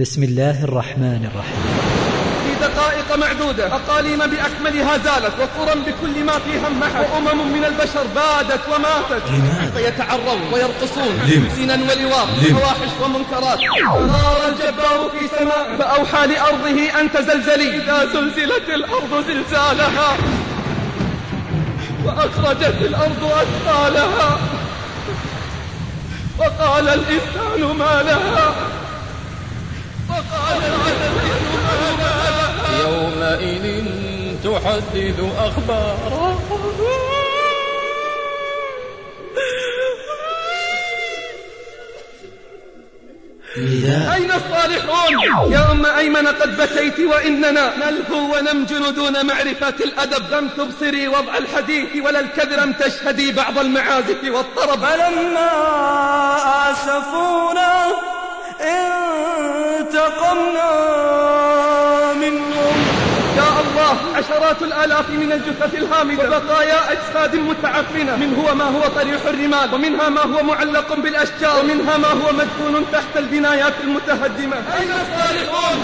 بسم الله الرحمن الرحيم. في دقائق معدودة أقاليم بأكملها زالت وقرى بكل ما فيها محت وأمم من البشر بادت وماتت. فيتعرون ويرقصون؟ زنا ولواط وفواحش ومنكرات. نار الجبار في سماء فأوحى لأرضه أن تزلزلي. إذا زلزلت الأرض زلزالها وأخرجت الأرض أثقالها. وقال الإنسان ما لها وقال الإنسان ما لها يومئذ تحدث أخبارها أين الصالحون؟ يا أم أيمن قد بكيت وإننا نلهو ونمجن دون معرفة الأدب. لم تبصري وضع الحديث ولا الكذب. لم تشهدي بعض المعازف والطرب. فلما آسفونا انتقمنا منهم. يا الله عشرات الآلاف من الجثث الهامدة. وبقايا أجساد متعفنة. من هو ما هو طريح الرمال ومنها ما هو معلق بالأشجار. ومنها ما هو مدفون تحت البنايات المتهدمة. أين الصالحون؟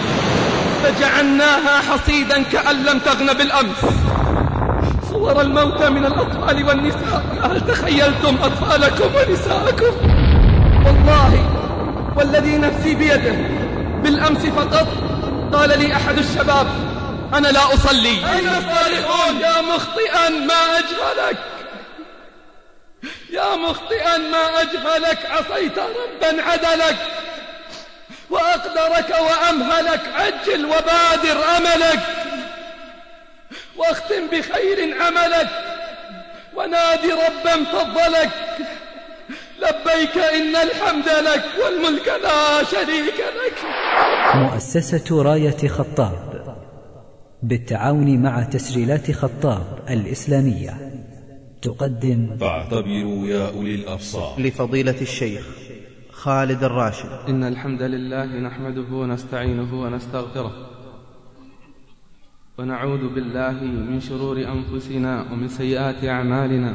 فجعلناها حصيدا كأن لم تغن بالأمس. صور الموتى من الأطفال والنساء. هل تخيلتم أطفالكم ونساءكم؟ والله والذي نفسي بيده. بالأمس فقط قال لي أحد الشباب أنا لا أصلي. أين الصالحون؟ يا مخطئا ما أجهلك. يا مخطئا ما أجهلك. عصيت ربا عدلك. وأقدرك وأمهلك. عجل وبادر أملك. واختم بخير عملك. ونادي ربا فضلك. لبيك إن الحمد لك والملك لا شريك لك. مؤسسة راية خطاب بالتعاون مع تسجيلات خطاب الإسلامية. تقدم. فاعتبروا يا أولي الأبصار. لفضيلة الشيخ خالد الراشد. إن الحمد لله نحمده ونستعينه ونستغفره. ونعوذ بالله من شرور أنفسنا ومن سيئات أعمالنا.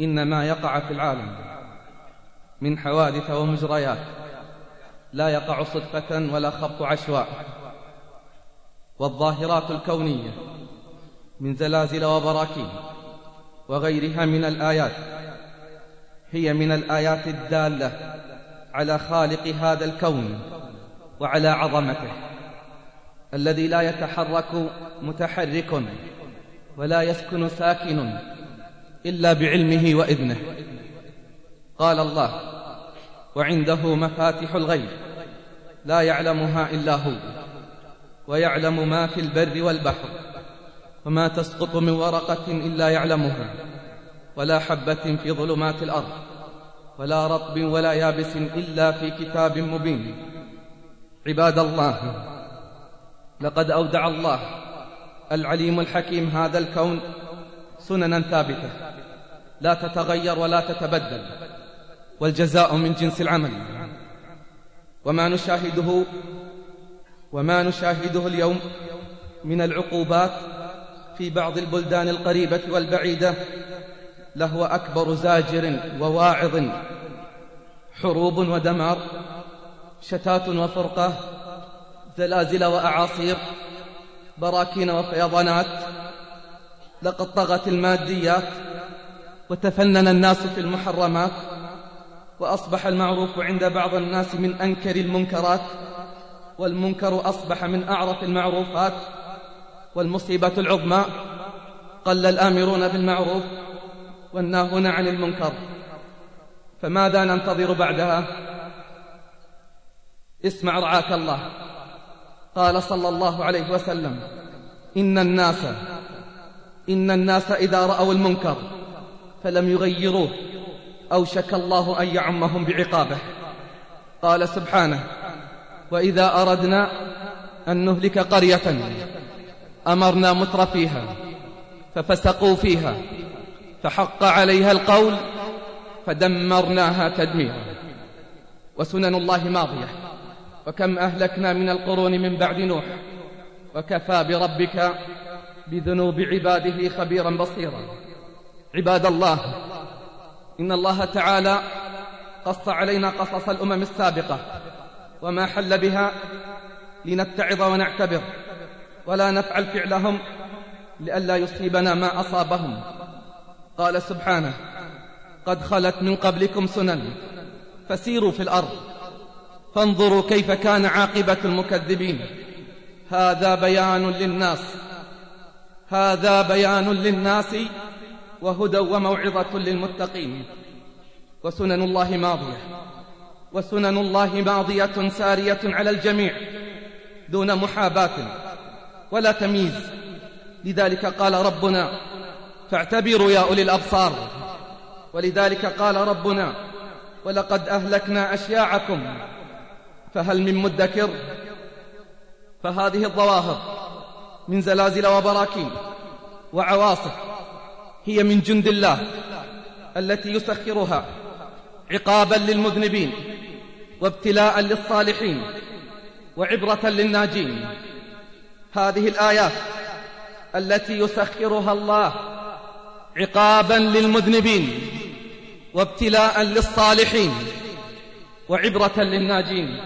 إن ما يقع في العالم من حوادث ومجريات لا يقع صدفة ولا خبط عشواء والظاهرات الكونية من زلازل وبراكين وغيرها من الآيات هي من الآيات الدالة على خالق هذا الكون وعلى عظمته الذي لا يتحرك متحرك ولا يسكن ساكن. إلا بعلمه وإذنه. قال الله وعنده مفاتح الغيب لا يعلمها إلا هو ويعلم ما في البر والبحر وما تسقط من ورقة إلا يعلمها ولا حبة في ظلمات الأرض ولا رطب ولا يابس إلا في كتاب مبين. عباد الله لقد أودع الله العليم الحكيم هذا الكون سننا ثابتة. لا تتغير ولا تتبدل. والجزاء من جنس العمل. وما نشاهده وما نشاهده اليوم من العقوبات في بعض البلدان القريبة والبعيدة لهو أكبر زاجر وواعظ حروب ودمار شتات وفرقة زلازل وأعاصير براكين وفيضانات. لقد طغت الماديات وتفنن الناس في المحرمات وأصبح المعروف عند بعض الناس من أنكر المنكرات والمنكر أصبح من أعرف المعروفات والمصيبة العظمى قل الآمرون بالمعروف والناهون عن المنكر. فماذا ننتظر بعدها؟ اسمع رعاك الله. قال صلى الله عليه وسلم إن الناس إن الناس إذا رأوا المنكر فلم يغيروه. أوشك الله أن يعمهم بعقابه. قال سبحانه وإذا أردنا أن نهلك قرية أمرنا متر فيها ففسقوا فيها فحق عليها القول فدمرناها تدميرا. وسنن الله ماضية. وكم أهلكنا من القرون من بعد نوح وكفى بربك بذنوب عباده خبيرا بصيرا. عباد الله إن الله تعالى قص علينا قصص الأمم السابقة وما حل بها لنتعظ ونعتبر ولا نفعل فعلهم لئلا يصيبنا ما أصابهم. قال سبحانه قد خلت من قبلكم سنن فسيروا في الأرض فانظروا كيف كان عاقبة المكذبين. هذا بيان للناس هذا بيان للناس وهدى وموعظة للمتقين. وسنن الله ماضية. وسنن الله ماضية سارية على الجميع دون محاباة ولا تمييز. لذلك قال ربنا فاعتبروا يا أولي الأبصار. ولذلك قال ربنا ولقد أهلكنا أشياعكم. فهل من مدكر؟ فهذه الظواهر من زلازل وبراكين وعواصف هي من جند الله التي يسخرها عقابا للمذنبين وابتلاء للصالحين وعبرة للناجين. هذه الآيات التي يسخرها الله عقابا للمذنبين وابتلاء للصالحين وعبرة للناجين.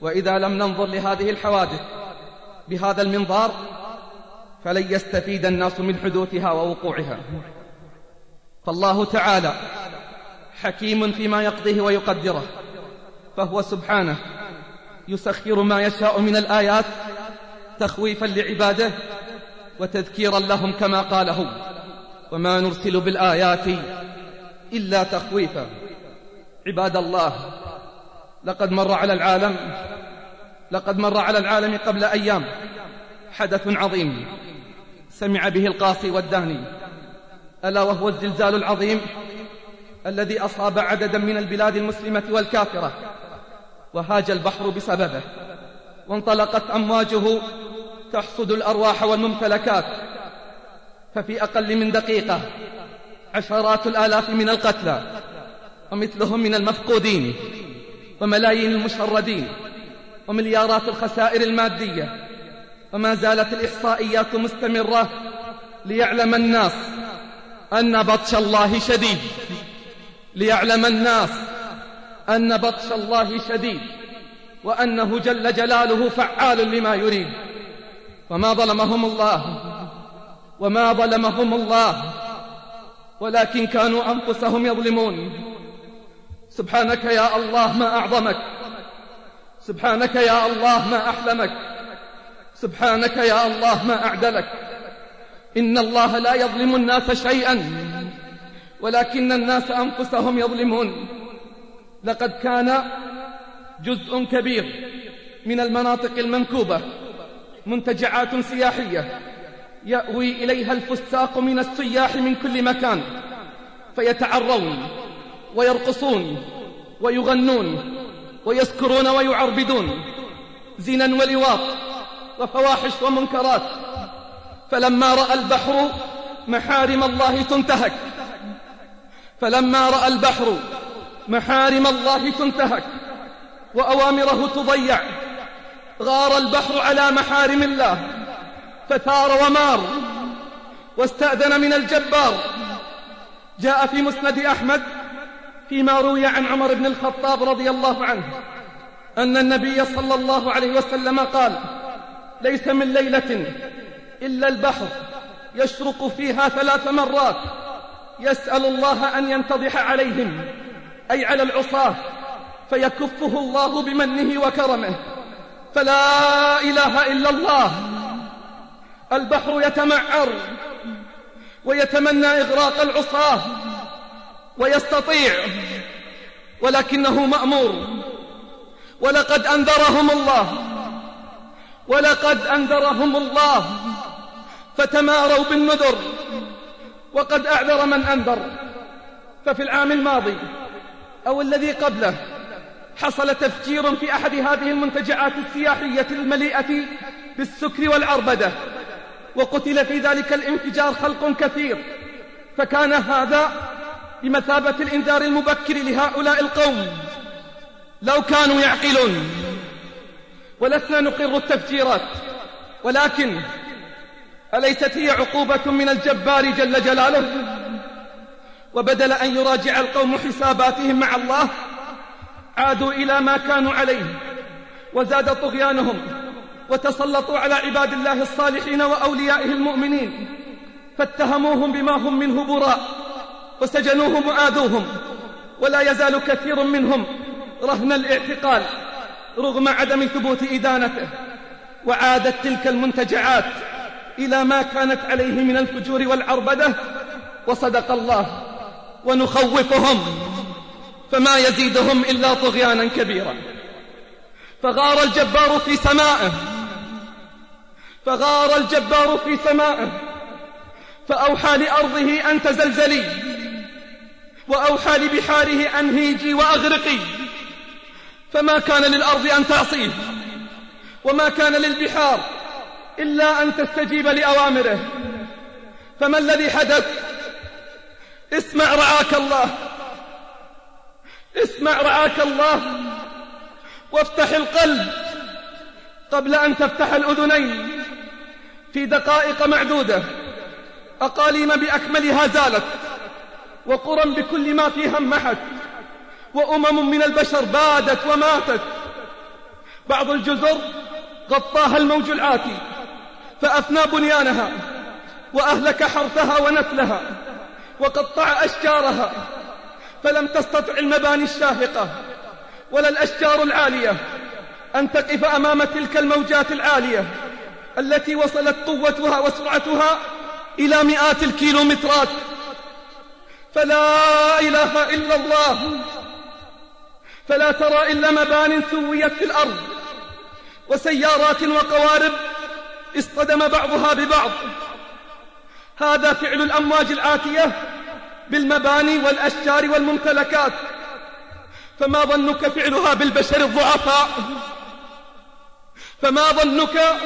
وإذا لم ننظر لهذه الحوادث بهذا المنظار فلن يستفيد الناس من حدوثها ووقوعها. فالله تعالى حكيم فيما يقضيه ويقدره فهو سبحانه يسخر ما يشاء من الآيات تخويفا لعباده وتذكيرا لهم كما قاله وما نرسل بالآيات إلا تخويفا. عباد الله لقد مر على العالم لقد مر على العالم قبل أيام حدث عظيم. سمع به القاصي والداني. ألا وهو الزلزال العظيم الذي أصاب عددا من البلاد المسلمة والكافرة وهاج البحر بسببه وانطلقت أمواجه تحصد الأرواح والممتلكات. ففي أقل من دقيقة عشرات الآلاف من القتلى ومثلهم من المفقودين وملايين المشردين ومليارات الخسائر المادية وما زالت الإحصائيات مستمرة ليعلم الناس أن بطش الله شديد. ليعلم الناس أن بطش الله شديد وأنه جل جلاله فعال لما يريد. وما ظلمهم الله وما ظلمهم الله ولكن كانوا أنفسهم يظلمون. سبحانك يا الله ما أعظمك سبحانك يا الله ما أحلمك. سبحانك يا الله ما أعدلك. إن الله لا يظلم الناس شيئا ولكن الناس أنفسهم يظلمون. لقد كان جزء كبير من المناطق المنكوبة منتجعات سياحية يأوي إليها الفساق من السياح من كل مكان فيتعرون ويرقصون ويغنون ويسكرون ويعربدون. زنا ولواط وفواحش ومنكرات. فلما رأى البحر محارم الله تنتهك. فلما رأى البحر محارم الله تنتهك. وأوامره تضيع. غار البحر على محارم الله. فثار ومار. واستأذن من الجبار. جاء في مسند أحمد فيما روي عن عمر بن الخطاب رضي الله عنه أن النبي صلى الله عليه وسلم قال ليس من ليلة إلا البحر يشرق فيها ثلاث مرات. يسأل الله أن ينتضح عليهم أي على العصاة فيكفه الله بمنه وكرمه. فلا إله إلا الله. البحر يتمعر ويتمنى إغراق العصاة ويستطيع ولكنه مأمور. ولقد أنذرهم الله. ولقد أنذرهم الله فتماروا بالنذر وقد أعذر من أنذر. ففي العام الماضي أو الذي قبله حصل تفجير في أحد هذه المنتجعات السياحية المليئة بالسكر والعربدة وقتل في ذلك الانفجار خلق كثير. فكان هذا بمثابة الإنذار المبكر لهؤلاء القوم. لو كانوا يعقلون. ولسنا نقر التفجيرات. ولكن أليست هي عقوبة من الجبار جل جلاله؟ وبدل أن يراجع القوم حساباتهم مع الله عادوا إلى ما كانوا عليه وزاد طغيانهم وتسلطوا على عباد الله الصالحين وأوليائه المؤمنين فاتهموهم بما هم منه براء وسجنوهم وآذوهم ولا يزال كثير منهم رهن الاعتقال. رغم عدم ثبوت إدانته وعادت تلك المنتجعات إلى ما كانت عليه من الفجور والعربدة وصدق الله ونخوفهم فما يزيدهم إلا طغيانا كبيرا. فغار الجبار في سمائه فغار الجبار في سمائه فأوحى لأرضه أن تزلزلي وأوحى لبحاره أن هيجي وأغرقي. فما كان للأرض أن تعصيه وما كان للبحار إلا أن تستجيب لأوامره. فما الذي حدث؟ اسمع رعاك الله اسمع رعاك الله وافتح القلب قبل أن تفتح الأذنين في دقائق معدودة. أقاليم بأكملها زالت وقرى بكل ما فيها محت وأمم من البشر بادت وماتت. بعض الجزر غطاها الموج العاتي فأفنى بنيانها وأهلك حرثها ونسلها وقطع أشجارها فلم تستطع المباني الشاهقة ولا الأشجار العالية أن تقف أمام تلك الموجات العالية التي وصلت قوتها وسرعتها إلى مئات الكيلومترات. فلا إله إلا الله. فلا ترى إلا مبان سويت في الأرض وسيارات وقوارب اصطدم بعضها ببعض. هذا فعل الأمواج الآتية بالمباني والأشجار والممتلكات. فما ظنك فعلها بالبشر الضعفاء؟ فما ظنك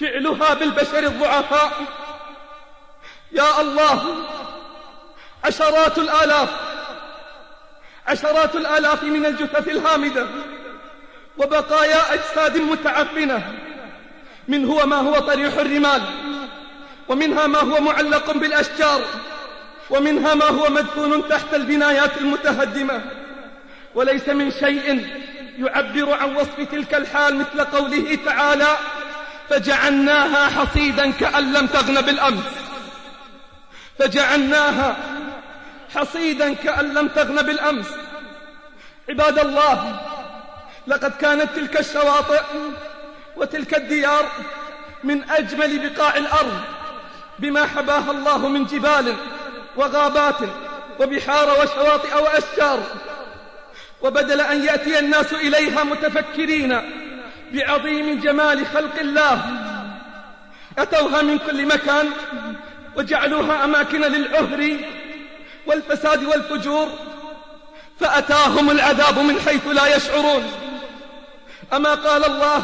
فعلها بالبشر الضعفاء؟ يا الله عشرات الآلاف عشرات الآلاف من الجثث الهامدة وبقايا أجساد متعفنة. من هو ما هو طريح الرمال ومنها ما هو معلق بالأشجار ومنها ما هو مدفون تحت البنايات المتهدمة. وليس من شيء يعبر عن وصف تلك الحال مثل قوله تعالى فجعلناها حصيدا كأن لم تغن بالأمس فجعلناها حصيدا كأن لم تغن بالأمس. عباد الله لقد كانت تلك الشواطئ وتلك الديار من أجمل بقاع الأرض بما حباها الله من جبال وغابات وبحار وشواطئ وأشجار. وبدل أن يأتي الناس إليها متفكرين بعظيم جمال خلق الله أتوها من كل مكان وجعلوها أماكن للعهر والفساد والفجور فأتاهم العذاب من حيث لا يشعرون. أما قال الله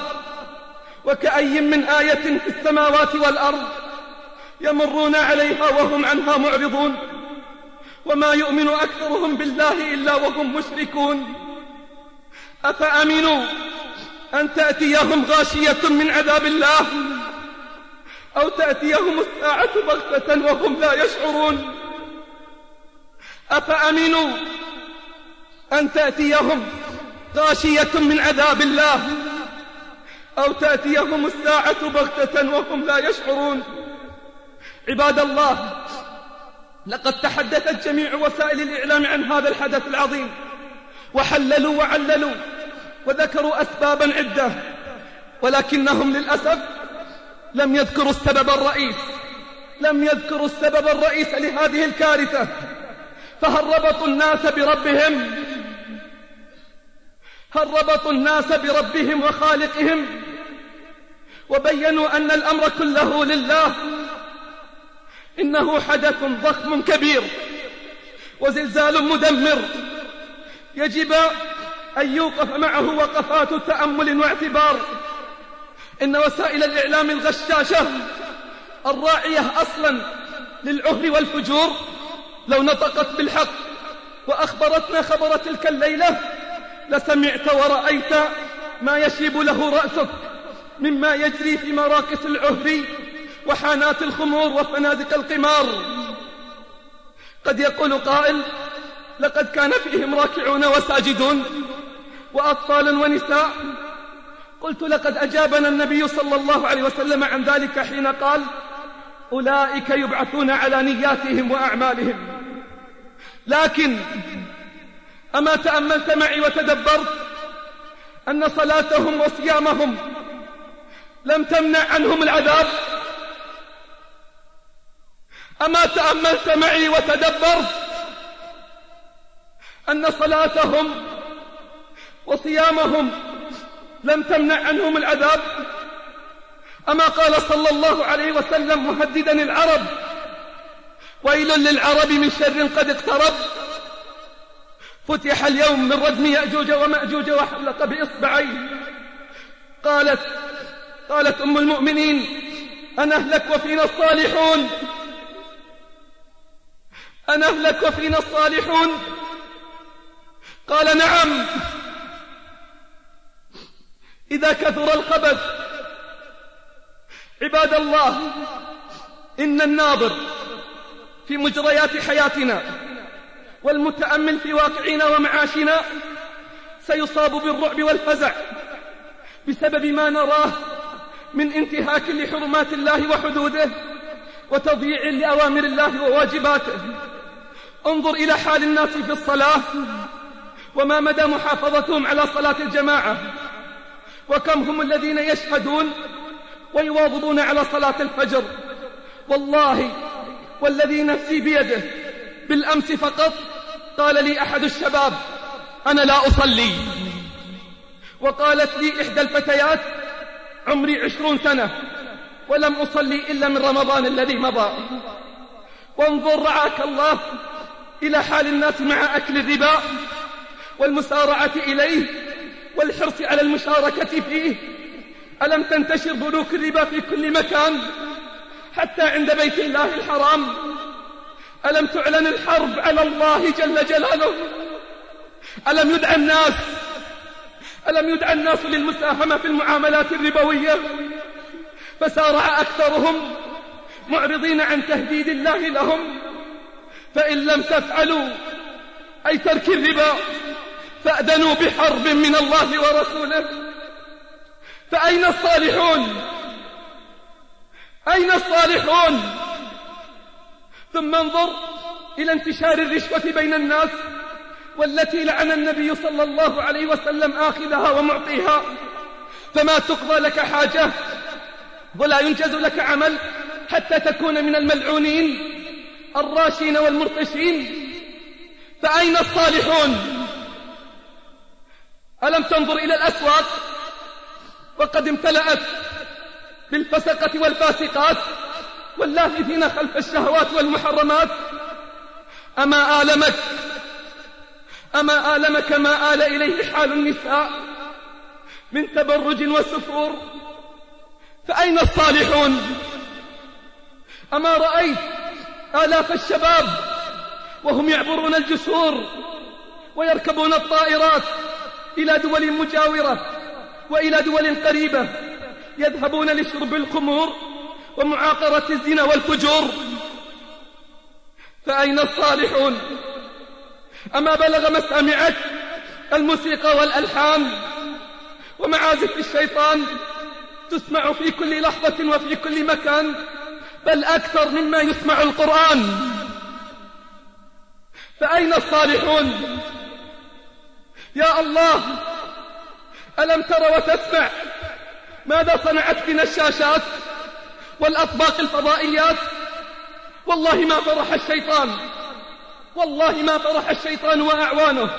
وكأي من آية في السماوات والأرض يمرون عليها وهم عنها معرضون. وما يؤمن أكثرهم بالله إلا وهم مشركون. أفأمنوا أن تأتيهم غاشية من عذاب الله أو تأتيهم الساعة بغتة وهم لا يشعرون؟ أفأمنوا أن تأتيهم غاشية من عذاب الله أو تأتيهم الساعة بغتة وهم لا يشعرون؟ عباد الله لقد تحدثت جميع وسائل الإعلام عن هذا الحدث العظيم وحللوا وعللوا وذكروا أسبابا عدة ولكنهم للأسف لم يذكروا السبب الرئيس لم يذكروا السبب الرئيس لهذه الكارثة. فهل ربطوا الناس بربهم. هل ربطوا الناس بربهم وخالقهم. وبينوا أن الأمر كله لله. إنه حدث ضخم كبير وزلزال مدمر. يجب أن يوقف معه وقفات تأمل واعتبار. إن وسائل الإعلام الغشاشة الراعية أصلا للعهر والفجور. لو نطقت بالحق وأخبرتنا خبر تلك الليلة لسمعت ورأيت ما يشيب له رأسك مما يجري في مراكز العهر وحانات الخمور وفنادق القمار. قد يقول قائل لقد كان فيهم راكعون وساجدون وأطفال ونساء. قلت لقد أجابنا النبي صلى الله عليه وسلم عن ذلك حين قال أولئك يبعثون على نياتهم وأعمالهم. لكن أما تأملت معي وتدبرت أن صلاتهم وصيامهم لم تمنع عنهم العذاب أما تأملت معي وتدبرت أن صلاتهم وصيامهم لم تمنع عنهم العذاب أما قال صلى الله عليه وسلم مهددا العرب ويل للعرب من شر قد اقترب. فتح اليوم من ردم يأجوج ومأجوج وحلق بإصبعيه قالت قالت أم المؤمنين أنهلك وفينا الصالحون. أنهلك وفينا الصالحون. قال نعم. إذا كثر الخبث عباد الله إن الناظر في مجريات حياتنا. والمتأمل في واقعنا ومعاشنا سيصاب بالرعب والفزع بسبب ما نراه من انتهاك لحرمات الله وحدوده وتضييع لأوامر الله وواجباته. انظر إلى حال الناس في الصلاة وما مدى محافظتهم على صلاة الجماعة وكم هم الذين يشهدون ويواظبون على صلاة الفجر. والله والذي نفسي بيده. بالأمس فقط قال لي أحد الشباب أنا لا أصلي. وقالت لي إحدى الفتيات عمري عشرون سنة ولم أصلي إلا من رمضان الذي مضى. وانظر رعاك الله إلى حال الناس مع أكل الربا والمسارعة إليه والحرص على المشاركة فيه. ألم تنتشر بنوك الربا في كل مكان؟ حتى عند بيت الله الحرام. ألم تعلن الحرب على الله جل جلاله؟ ألم يدعى الناس؟ ألم يدعى الناس للمساهمة في المعاملات الربوية؟ فسارع أكثرهم معرضين عن تهديد الله لهم. فإن لم تفعلوا أي ترك الربا فأذنوا بحرب من الله ورسوله. فأين الصالحون؟ أين الصالحون؟ ثم انظر إلى انتشار الرشوة بين الناس والتي لعن النبي صلى الله عليه وسلم آخذها ومعطيها. فما تقضى لك حاجة ولا ينجز لك عمل حتى تكون من الملعونين الراشين والمرتشين فأين الصالحون؟ ألم تنظر إلى الأسواق؟ وقد امتلأت بالفسقة والفاسقات واللاهثين خلف الشهوات والمحرمات. أما آلمك أما آلمك ما آل إليه حال النساء من تبرج وسفور فأين الصالحون؟ أما رأيت آلاف الشباب وهم يعبرون الجسور ويركبون الطائرات إلى دول مجاورة وإلى دول قريبة. يذهبون لشرب الخمور ومعاقرة الزنا والفجور. فأين الصالحون؟ أما بلغ مسامعك الموسيقى والألحان ومعازف الشيطان تسمع في كل لحظة وفي كل مكان بل أكثر مما يسمع القرآن. فأين الصالحون؟ يا الله ألم تر وتسمع ماذا صنعت بنا الشاشات والأطباق الفضائيات؟ والله ما فرح الشيطان. والله ما فرح الشيطان وأعوانه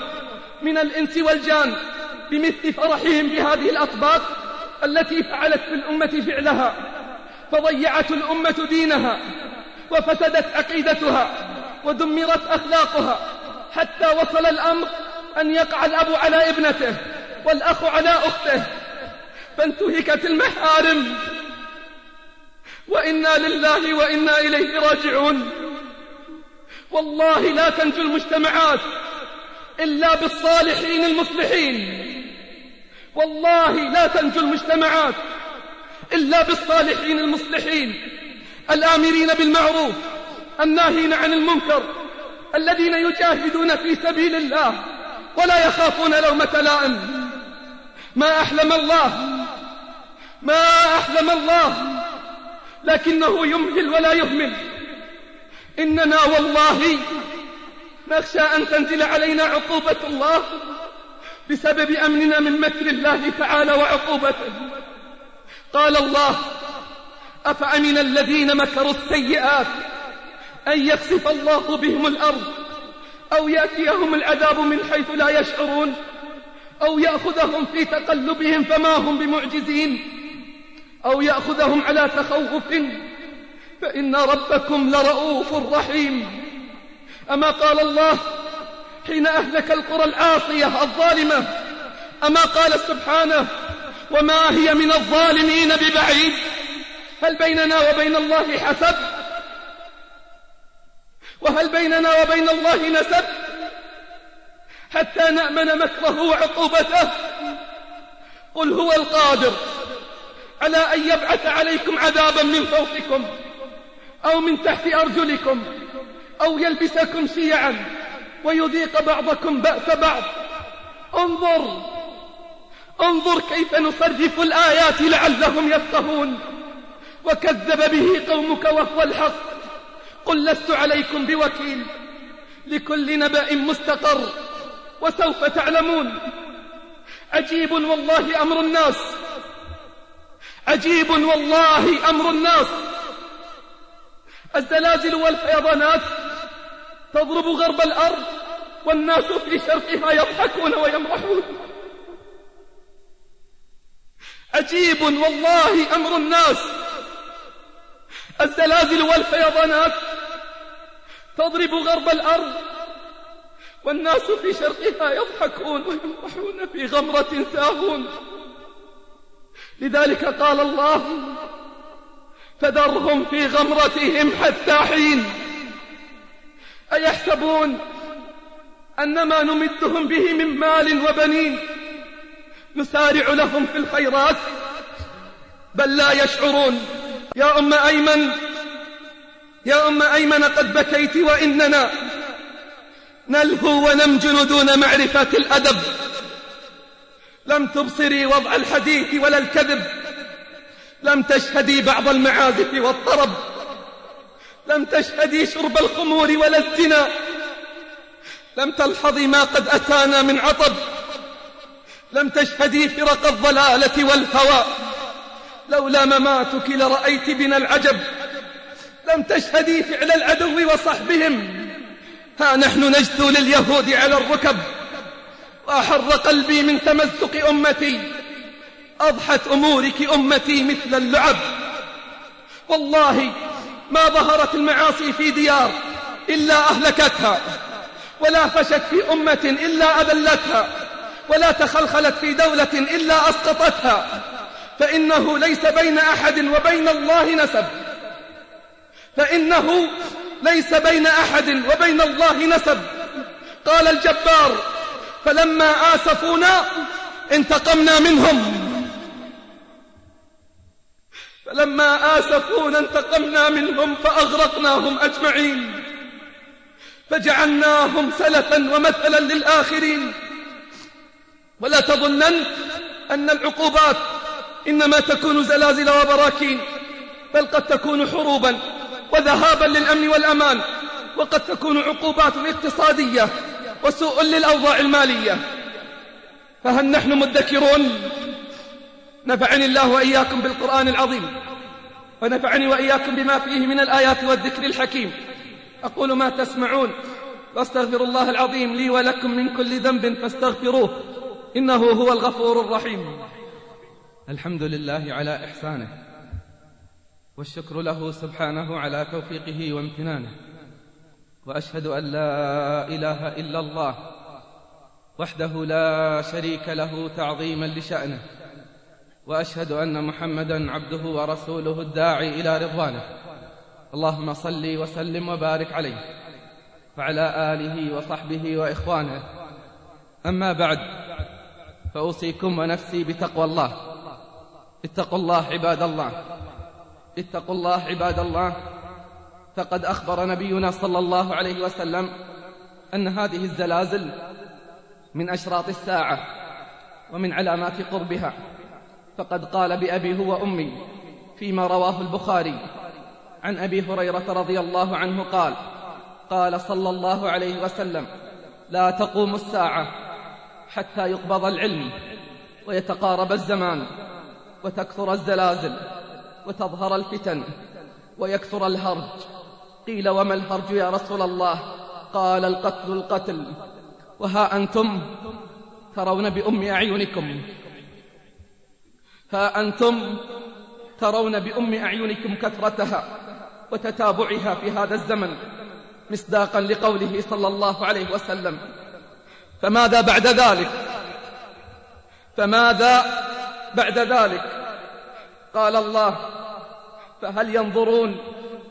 من الإنس والجان بمثل فرحهم بهذه الأطباق التي فعلت في الأمة فعلها فضيعت الأمة دينها وفسدت عقيدتها ودمرت أخلاقها حتى وصل الأمر أن يقع الأب على ابنته والأخ على أخته. فانتهكت المحارم. وإنا لله وإنا إليه راجعون. والله لا تنجو المجتمعات إلا بالصالحين المصلحين. والله لا تنجو المجتمعات إلا بالصالحين المصلحين. الآمرين بالمعروف الناهين عن المنكر الذين يجاهدون في سبيل الله ولا يخافون لومة لائم. ما أحلم الله ما أحلم الله لكنه يمهل ولا يهمل. إننا والله نخشى أن تنزل علينا عقوبة الله بسبب أمننا من مكر الله تعالى وعقوبته. قال الله أفأمن الذين مكروا السيئات أن يخسف الله بهم الأرض أو يأتيهم العذاب من حيث لا يشعرون أو يأخذهم في تقلبهم فما هم بمعجزين؟ أو يأخذهم على تخوف فإن ربكم لرؤوف رحيم. أما قال الله حين أهلك القرى العاصية الظالمة أما قال سبحانه وما هي من الظالمين ببعيد؟ هل بيننا وبين الله حسب وهل بيننا وبين الله نسب؟ حتى نأمن مكره وعقوبته. قل هو القادر. على أن يبعث عليكم عذابا من فوقكم أو من تحت أرجلكم أو يلبسكم شيعا ويذيق بعضكم بأس بعض. انظر انظر كيف نصرف الآيات لعلهم يفقهون. وكذب به قومك وهو الحق. قل لست عليكم بوكيل. لكل نبأ مستقر. وسوف تعلمون. عجيب والله أمر الناس. عجيب والله أمر الناس. الزلازل والفيضانات تضرب غرب الأرض والناس في شرقها يضحكون ويمرحون. عجيب والله أمر الناس. الزلازل والفيضانات تضرب غرب الأرض والناس في شرقها يضحكون ويمرحون في غمرة ساهون. لذلك قال الله فذرهم في غمرتهم حتى حين. أيحسبون أن ما نمدهم به من مال وبنين؟ نسارع لهم في الخيرات؟ بل لا يشعرون. يا أم أيمن يا أم أيمن قد بكيت وإننا نلهو ونمجن دون معرفة الأدب. لم تبصري وضع الحديث ولا الكذب. لم تشهدي بعض المعازف والطرب. لم تشهدي شرب الخمور ولا الزنا. لم تلحظي ما قد أتانا من عطب. لم تشهدي فرق الضلالة والهوى. لولا مماتك لرأيت بنا العجب. لم تشهدي فعل العدو وصحبهم. ها نحن نجثو لليهود على الركب. وأحر قلبي من تمزق أمتي. أضحت أمورك أمتي مثل اللعب. والله ما ظهرت المعاصي في ديار إلا أهلكتها ولا فشت في أمة إلا أذلتها ولا تخلخلت في دولة إلا أسقطتها. فإنه ليس بين أحد وبين الله نسب. فإنه ليس بين أحد وبين الله نسب. قال الجبار فلما آسفونا انتقمنا منهم. فلما آسفونا انتقمنا منهم فأغرقناهم أجمعين. فجعلناهم سلفا ومثلا للآخرين. ولا تظنن أن العقوبات إنما تكون زلازل وبراكين بل قد تكون حروبا وذهابا للأمن والأمان وقد تكون عقوبات اقتصادية. وسوء للأوضاع المالية. فهل نحن مدكرون؟ نفعني الله وإياكم بالقرآن العظيم. ونفعني وإياكم بما فيه من الآيات والذكر الحكيم. أقول ما تسمعون وأستغفر الله العظيم لي ولكم من كل ذنب فاستغفروه إنه هو الغفور الرحيم. الحمد لله على إحسانه والشكر له سبحانه على توفيقه وامتنانه. وأشهد أن لا إله إلا الله وحده لا شريك له تعظيما لشأنه وأشهد أن محمدا عبده ورسوله الداعي إلى رضوانه اللهم صل وسلم وبارك عليه وعلى آله وصحبه وإخوانه. أما بعد فأوصيكم ونفسي بتقوى الله. اتقوا الله عباد الله. اتقوا الله عباد الله. فقد أخبر نبينا صلى الله عليه وسلم أن هذه الزلازل من أشراط الساعة ومن علامات قربها. فقد قال بأبي هو فيما رواه البخاري عن أبي هريرة رضي الله عنه قال قال صلى الله عليه وسلم لا تقوم الساعة حتى يقبض العلم ويتقارب الزمان وتكثر الزلازل وتظهر الفتن ويكثر الهرج. قيل وما الهرج يا رسول الله؟ قال القتل القتل. وها أنتم ترون بأم أعينكم. ها أنتم ترون بأم أعينكم كثرتها وتتابعها في هذا الزمن مصداقا لقوله صلى الله عليه وسلم. فماذا بعد ذلك؟ فماذا بعد ذلك؟ قال الله فهل ينظرون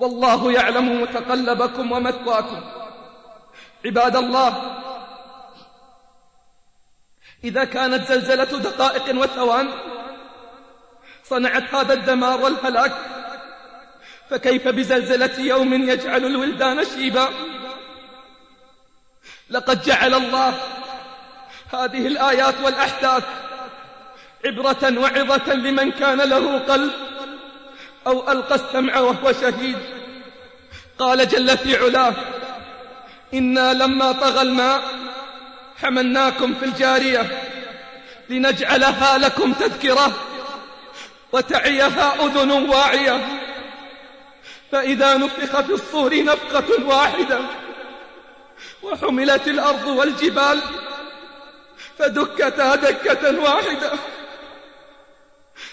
والله يعلم متقلبكم ومثواكم. عباد الله إذا كانت زلزلة دقائق وثوان صنعت هذا الدمار والهلاك فكيف بزلزلة يوم يجعل الولدان شيبا؟ لقد جعل الله هذه الآيات والأحداث عبرة وعظة لمن كان له قلب. أو ألقى السمع وهو شهيد. قال جل في علاه إنا لما طغى الماء حملناكم في الجارية لنجعلها لكم تذكرة وتعيها أذن واعية. فإذا نفخ في الصور نفخة واحدة وحملت الأرض والجبال فدكتا دكة واحدة.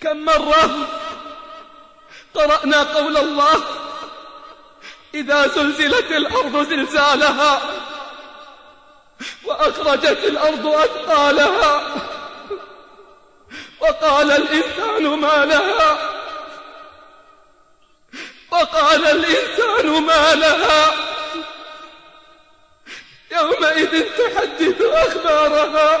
كم مرة قرأنا قول الله إذا زلزلت الأرض زلزالها وأخرجت الأرض أثقالها وقال الإنسان ما لها وقال الإنسان ما لها. يومئذ تحدث أخبارها.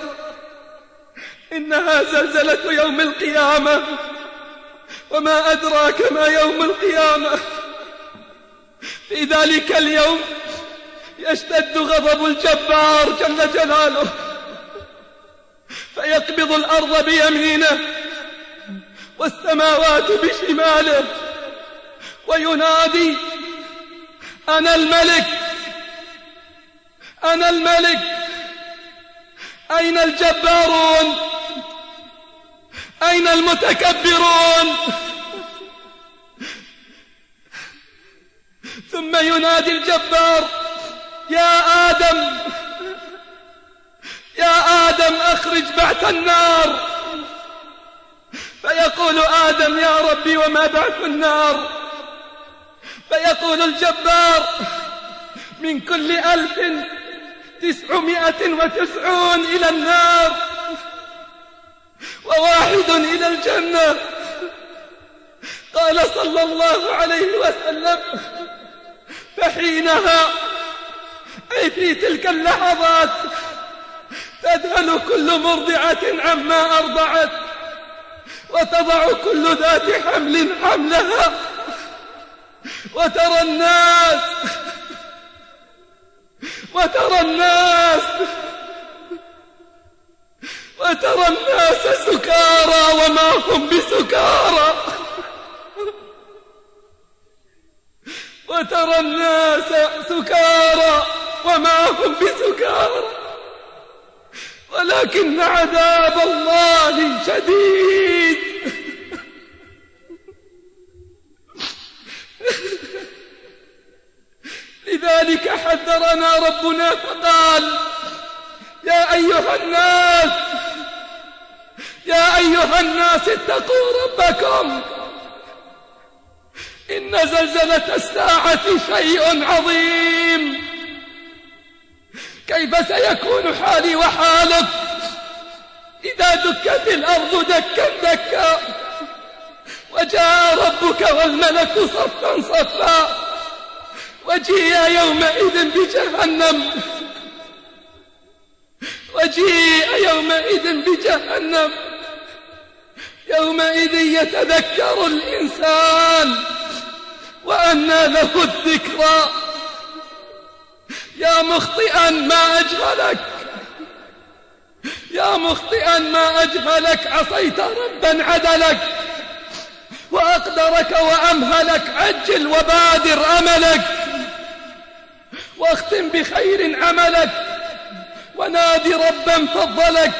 إنها زلزلة يوم القيامة. وما أدراك ما يوم القيامة. في ذلك اليوم يشتد غضب الجبار جل جلاله. فيقبض الأرض بيمينه والسماوات بشماله. وينادي أنا الملك! أنا الملك! أين الجبارون؟ أين المتكبرون؟ ثم ينادي الجبار يا آدم يا آدم أخرج بعث النار. فيقول آدم يا ربي وما بعث النار؟ فيقول الجبار من كل ألف تسعمائة وتسعون إلى النار. وواحد إلى الجنة. قال صلى الله عليه وسلم فحينها أي في تلك اللحظات تذهل كل مرضعة عما أرضعت وتضع كل ذات حمل حملها وترى الناس وترى الناس وترى الناس سكارى وما هم بسكارى. وترى الناس سكارى وما هم بسكارى. ولكن عذاب الله شديد. لذلك حذرنا ربنا فقال يا أيها الناس يا أيها الناس اتقوا ربكم. إن زلزلة الساعة شيء عظيم. كيف سيكون حالي وحالك؟ إذا دكت الأرض دكا دكا. وجاء ربك والملك صفا صفا. وجيء يومئذ بجهنم. وجيء يومئذ بجهنم. يومئذ يتذكر الإنسان وأنى له الذكرى. يا مخطئا ما أجهلك. يا مخطئا ما أجهلك. عصيت ربا عدلك وأقدرك وأمهلك. عجل وبادر أملك. واختم بخير عملك. ونادي ربا فضلك.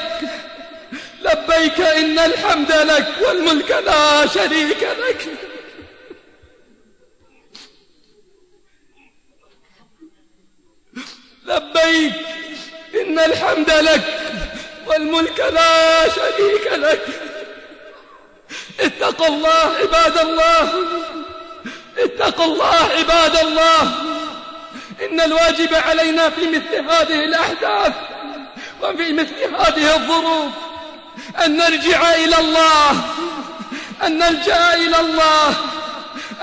لبيك إن الحمد لك والملك لا شريك لك. لبيك إن الحمد لك والملك لا شريك لك. اتقوا الله عباد الله. اتقوا الله عباد الله. إن الواجب علينا في مثل هذه الأحداث وفي مثل هذه الظروف أن نرجع إلى الله. أن نلجأ إلى الله.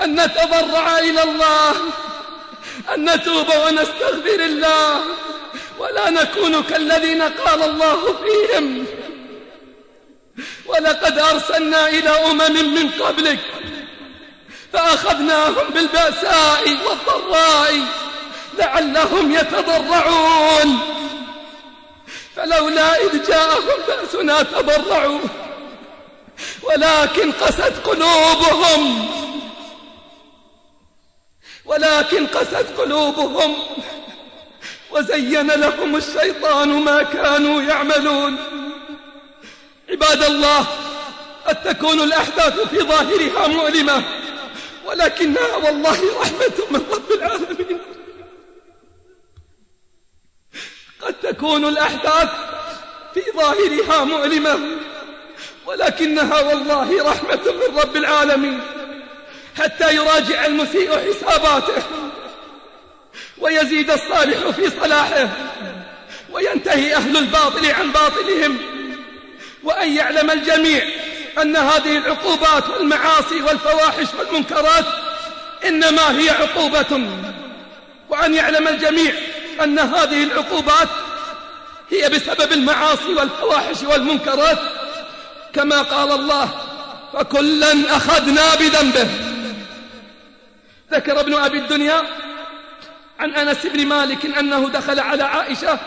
أن نتضرع إلى الله. أن نتوب ونستغفر الله. ولا نكون كالذين قال الله فيهم. ولقد أرسلنا إلى أمم من قبلك فأخذناهم بالبأساء والضراء لعلهم يتضرعون. فلولا إذ جاءهم بأسنا تضرعوا ولكن قست قلوبهم. ولكن قست قلوبهم. وزين لهم الشيطان ما كانوا يعملون. عباد الله قد تكون الأحداث في ظاهرها مؤلمة ولكنها والله رحمة من رب العالمين. قد تكون الأحداث في ظاهرها مؤلمة ولكنها والله رحمة من رب العالمين حتى يراجع المسيء حساباته ويزيد الصالح في صلاحه وينتهي أهل الباطل عن باطلهم وأن يعلم الجميع أن هذه العقوبات والمعاصي والفواحش والمنكرات إنما هي عقوبة وأن يعلم الجميع أن هذه العقوبات هي بسبب المعاصي والفواحش والمنكرات. كما قال الله فكلا أخذنا بذنبه. ذكر ابن أبي الدنيا عن أنس بن مالك أنه دخل على عائشة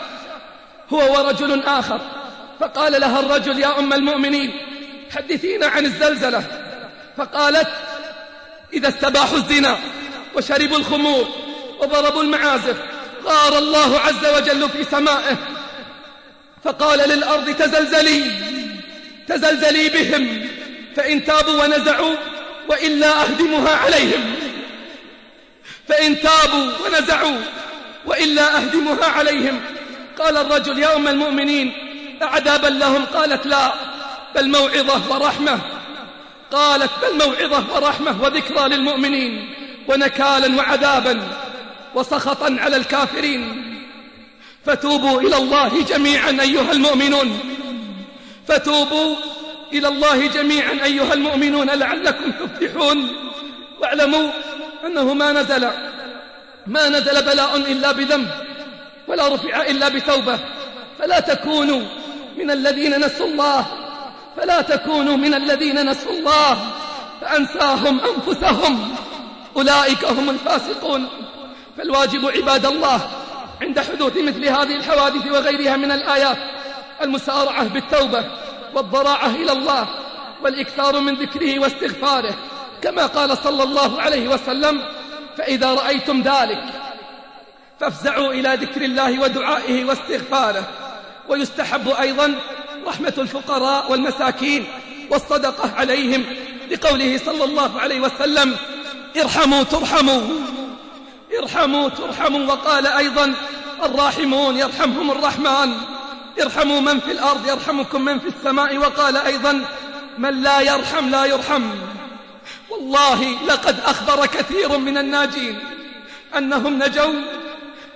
هو ورجل آخر فقال لها الرجل يا أم المؤمنين حدثينا عن الزلزلة. فقالت إذا استباحوا الزنا وشربوا الخمور وضربوا المعازف غار الله عز وجل في سمائه فقال للأرض تزلزلي تزلزلي بهم فإن تابوا ونزعوا وإلا أهدمها عليهم. فإن تابوا ونزعوا وإلا أهدمها عليهم. قال الرجل يا أم المؤمنين أعذابا لهم؟ قالت لا بل موعظة ورحمة. قالت بل موعظة ورحمة وذكرى للمؤمنين ونكالا وعذابا. وسخطا على الكافرين. فتوبوا إلى الله جميعا أيها المؤمنون. فتوبوا إلى الله جميعا أيها المؤمنون لعلكم تفلحون. واعلموا أنه ما نزل ما نزل بلاء إلا بذنب ولا رفع إلا بتوبة. فلا تكونوا من الذين نسوا الله فلا تكونوا من الذين نسوا الله. فأنساهم أنفسهم. أولئك هم الفاسقون. فالواجب عباد الله عند حدوث مثل هذه الحوادث وغيرها من الآيات المسارعة بالتوبة والضراعة إلى الله والإكثار من ذكره واستغفاره. كما قال صلى الله عليه وسلم فإذا رأيتم ذلك فافزعوا إلى ذكر الله ودعائه واستغفاره. ويستحب أيضا رحمة الفقراء والمساكين والصدقة عليهم لقوله صلى الله عليه وسلم ارحموا ترحموا ارحموا ترحموا. وقال أيضا الراحمون يرحمهم الرحمن. ارحموا من في الأرض يرحمكم من في السماء. وقال أيضا من لا يرحم لا يرحم. والله لقد أخبر كثير من الناجين أنهم نجوا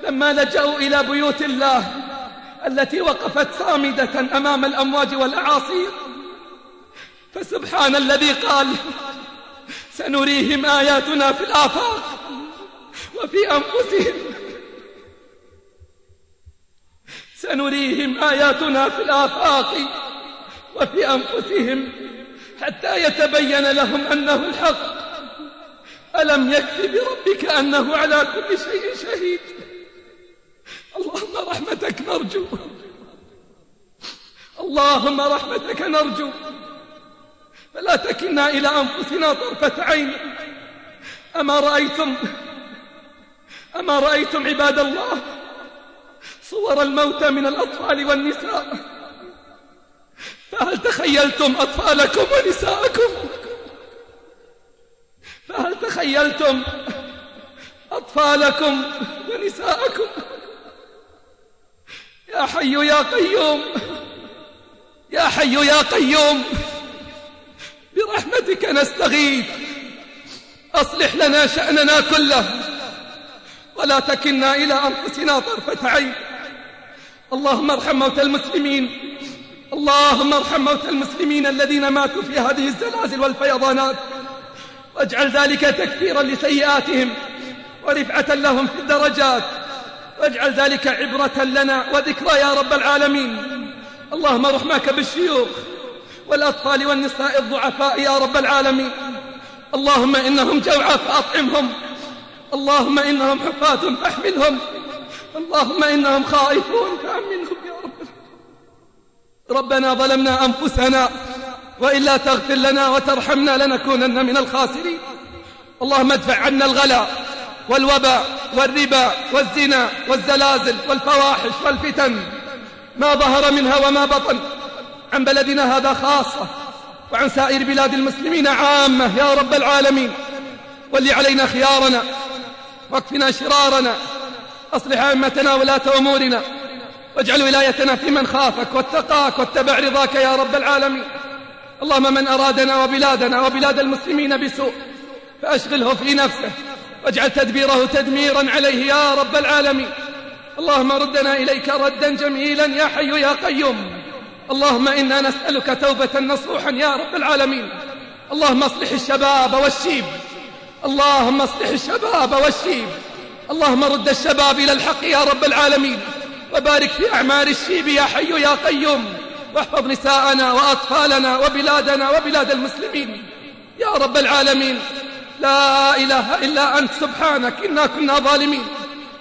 لما لجأوا إلى بيوت الله التي وقفت صامدة أمام الأمواج والأعاصير. فسبحان الذي قال سنريهم آياتنا في الآفاق. وفي أنفسهم. سنريهم آياتنا في الآفاق وفي أنفسهم حتى يتبين لهم أنه الحق. ألم يكف بربك أنه على كل شيء شهيد؟ اللهم رحمتك نرجو. اللهم رحمتك نرجو. فلا تكلنا إلى أنفسنا طرفة عين. أما رأيتم أما رأيتم عباد الله صور الموتى من الأطفال والنساء؟ فهل تخيلتم أطفالكم ونساءكم؟ فهل تخيلتم أطفالكم ونساءكم؟ يا حي يا قيوم يا حي يا قيوم برحمتك نستغيث أصلح لنا شأننا كله. ولا تكلنا إلى أنفسنا طرفة عين. اللهم ارحم موتى المسلمين. اللهم ارحم موتى المسلمين الذين ماتوا في هذه الزلازل والفيضانات. واجعل ذلك تكفيرا لسيئاتهم ورفعة لهم في الدرجات. واجعل ذلك عبرة لنا وذكرى يا رب العالمين. اللهم رحمك بالشيوخ والأطفال والنساء الضعفاء يا رب العالمين. اللهم إنهم جوعى فأطعمهم. اللهم إنهم حفاة فاحملهم اللهم إنهم خائفون فأمنهم يا رب. ربنا ظلمنا أنفسنا وإلا تغفر لنا وترحمنا لنكونن من الخاسرين. اللهم ادفع عنا الغلا والوباء والربا والزنا والزلازل والفواحش والفتن. ما ظهر منها وما بطن عن بلدنا هذا خاصة وعن سائر بلاد المسلمين عامة يا رب العالمين. ولي علينا خيارنا واكفنا شرارنا. أصلح أئمتنا ولاة أمورنا. واجعل ولايتنا في من خافك واتقاك واتبع رضاك يا رب العالمين. اللهم من أرادنا وبلادنا وبلاد المسلمين بسوء فأشغله في نفسه. واجعل تدبيره تدميرا عليه يا رب العالمين. اللهم ردنا إليك ردا جميلا يا حي يا قيوم. اللهم إنا نسألك توبة نصوحا يا رب العالمين. اللهم أصلح الشباب والشيب. اللهم اصلح الشباب والشيب. اللهم رد الشباب إلى الحق يا رب العالمين. وبارك في أعمار الشيب يا حي يا قيوم. واحفظ نساءنا وأطفالنا وبلادنا وبلاد المسلمين. يا رب العالمين لا إله إلا أنت سبحانك إنا كنا ظالمين.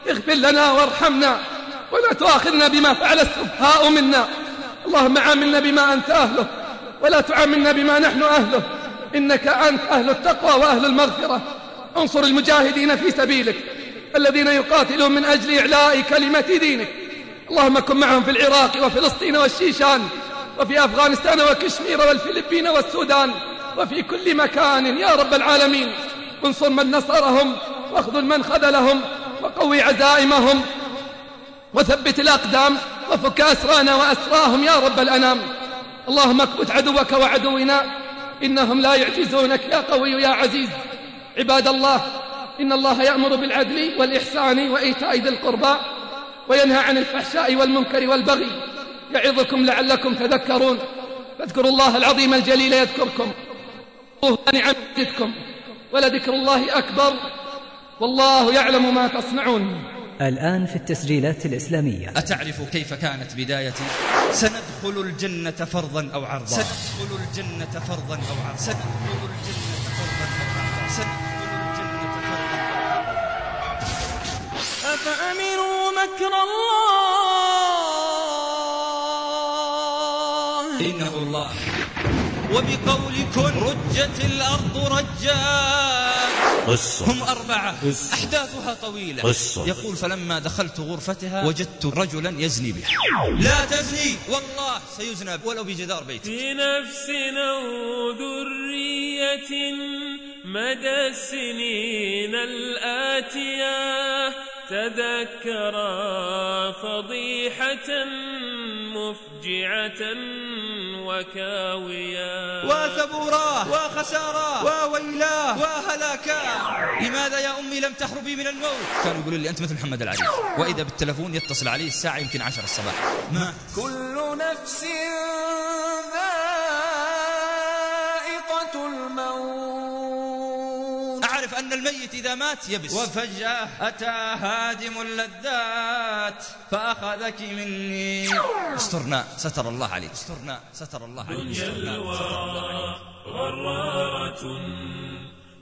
اغفر لنا وارحمنا ولا تؤاخذنا بما فعل السفهاء منا. اللهم عاملنا بما أنت أهله ولا تعاملنا بما نحن أهله. إنك أنت أهل التقوى وأهل المغفرة. انصر المجاهدين في سبيلك الذين يقاتلون من أجل إعلاء كلمة دينك. اللهم كن معهم في العراق وفلسطين والشيشان وفي أفغانستان وكشمير والفلبين والسودان وفي كل مكان. يا رب العالمين انصر من نصرهم واخذل من خذلهم وقوي عزائمهم وثبت الأقدام وفك أسرانا وأسراهم. يا رب الأنام. اللهم اكبت عدوك وعدونا إنهم لا يعجزونك يا قوي يا عزيز. عباد الله إن الله يأمر بالعدل والإحسان وإيتاء ذي القربى وينهى عن الفحشاء والمنكر والبغي. يعظكم لعلكم تذكرون. فاذكروا الله العظيم الجليل يذكركم. نعم يزدكم ولذكر الله أكبر. والله يعلم ما تصنعون. الآن في التسجيلات الإسلامية. أتعرف كيف كانت بدايتي؟ سندخل الجنة فرضا أو عرضا. سندخل الجنة فرضا أو عرضا. سندخل الجنة فرضا أو عرضا. الجنة فرضا أفأمنوا مكر الله؟ إنه الله. وبقول كن رجت الأرض رجا قصة هم أربعة. قصة. أحداثها طويلة. قصة. يقول فلما دخلت غرفتها وجدت رجلا يزني بها. لا تزني. والله سيزنى ولو بجدار بيتك في نفس أو ذرية مدى السنين الآتية تذكرا فضيحة مفجعة وكاوية. وثبوراه وخساراه وويلاه وهلاكاه لماذا يا أمي لم تهربي من الموت؟ كانوا يقولون لي أنت مثل محمد العريف وإذا بالتلفون يتصل علي الساعة يمكن عشر الصباح. ما كل نفس أن الميت إذا مات يبس. وفجأة أتى هادم اللذات فأخذك مني. استرنا ستر الله عليك. استرنا ستر الله عليك. استرنا. غرارة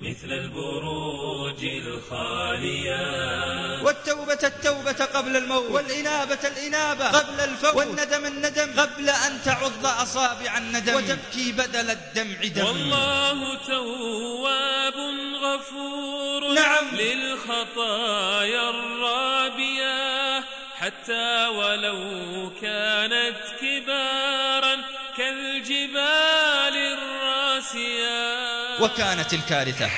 مثل البروج الخالية. والتوبة التوبة قبل الموت. والإنابة الإنابة. قبل الفوت. والندم الندم. قبل أن تعض أصابع الندم. وتبكي بدل الدمع دم. والله تواب غفور نعم. للخطايا الرابية حتى ولو كانت كبارا كالجبال الراسية. وكانت الكارثة.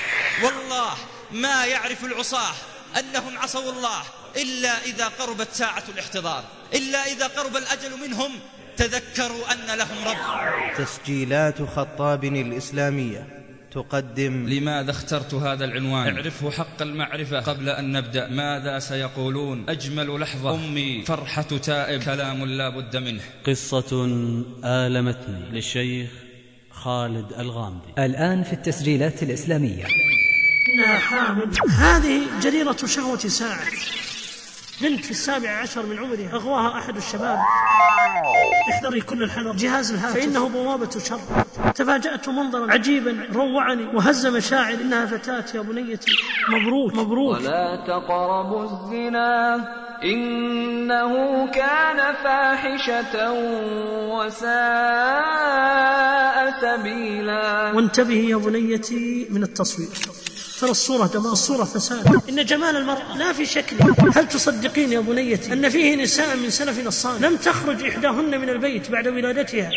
والله ما يعرف العصاة أنهم عصوا الله إلا إذا قربت ساعة الاحتضار إلا إذا قرب الأجل منهم تذكروا أن لهم رب. تسجيلات خطاب الإسلامية. تقدم. لماذا اخترت هذا العنوان؟ اعرفه حق المعرفة. قبل أن نبدأ ماذا سيقولون؟ أجمل لحظة. أمي فرحة تائب. كلام لا بد منه. قصة آلمتني للشيخ خالد الغامدي. الآن في التسجيلات الإسلامية. إنها حامل هذه جريرة شهوة ساعة. بنت في السابع عشر من عمرها أغواها أحد الشباب. احذري كل الحذر. جهاز الهاتف. فإنه بوابة شر. تفاجأت منظرا عجيبا روعني وهز مشاعر. إنها فتاة يا بنيتي. مبروك. مبروك. ولا تقربوا الزنا. إنه كان فاحشة وساء سبيلا. وانتبهي يا بنيتي من التصوير. ترى الصورة جمال الصورة فساد. إن جمال المرأة لا في شكله. هل تصدقين يا بنيتي؟ أن فيه نساء من سلفنا الصالح لم تخرج إحداهن من البيت بعد ولادتها.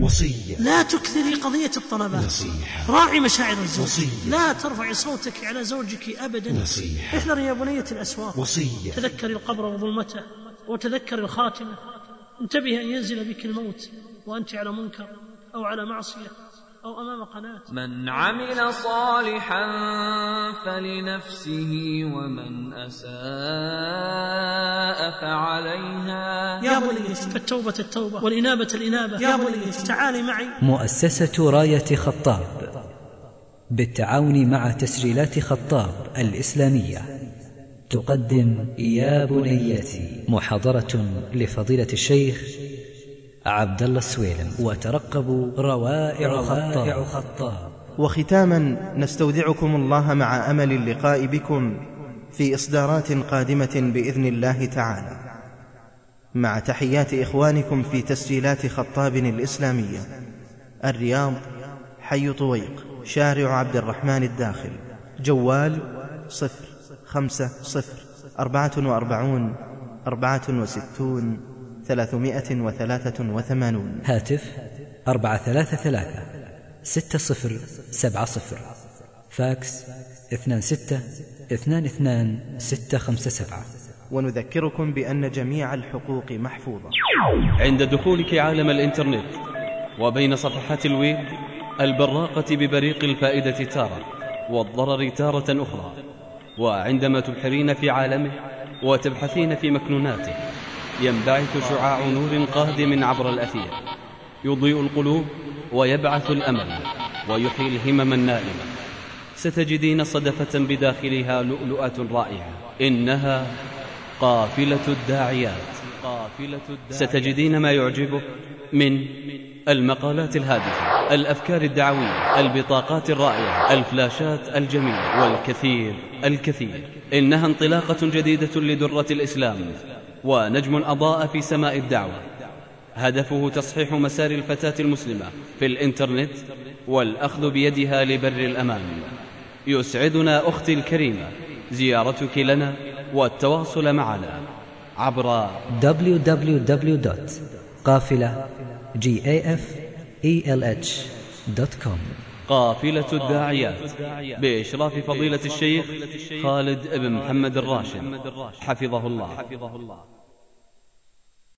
وصية. لا تكثري قضية الطلبات. نصيحة. راعي مشاعر الزوج. وصية. لا ترفعي صوتك على زوجك أبدا. نصيحة. احذري يا بنية الأسواق. وصية. تذكري القبر وظلمته وتذكري الخاتمة. انتبهي أن ينزل بك الموت وأنت على منكر أو على معصية. أو أمام قناة. من عمل صالحا فلنفسه ومن أساء فعليها. يا بنيتي فالتوبة التوبة. والإنابة الإنابة. يا بنيتي تعالي معي. مؤسسة راية خطاب بالتعاون مع تسجيلات خطاب الإسلامية. تقدم يا بنيتي. محاضرة لفضيلة الشيخ عبد الله السويلم وترقبوا روائع خطاب, خطاب وختاما نستودعكم الله مع أمل اللقاء بكم في إصدارات قادمة بإذن الله تعالى. مع تحيات إخوانكم في تسجيلات خطاب الإسلامية الرياض حي طويق شارع عبد الرحمن الداخل جوال صفر خمسة صفر أربعة وأربعون أربعة وستون ثلاثمائة وثلاثة وثمانون. هاتف أربعة ثلاثة ثلاثة ستة صفر سبعة صفر. فاكس اثنان ستة اثنان اثنان ستة خمسة سبعة. ونذكركم بأن جميع الحقوق محفوظة. عند دخولك عالم الإنترنت وبين صفحات الويب البراقة ببريق الفائدة تارة والضرر تارة أخرى. وعندما تبحرين في عالمه وتبحثين في مكنوناته ينبعث شعاع نور قادم عبر الأثير. يضيء القلوب ويبعث الأمل ويحيي الهمم النائمة. ستجدين صدفة بداخلها لؤلؤة رائعة. إنها قافلة الداعيات. ستجدين ما يعجبك من المقالات الهادفة الأفكار الدعوية البطاقات الرائعة الفلاشات الجميلة والكثير الكثير. إنها انطلاقة جديدة لدرة الإسلام. ونجم أضاء في سماء الدعوة. هدفه تصحيح مسار الفتاة المسلمة في الإنترنت والأخذ بيدها لبر الأمان. يسعدنا أختي الكريمة زيارتك لنا والتواصل معنا عبر www.قافلة gafelh.com قافلة الداعيات بإشراف فضيلة الشيخ خالد بن محمد الراشد. حفظه الله.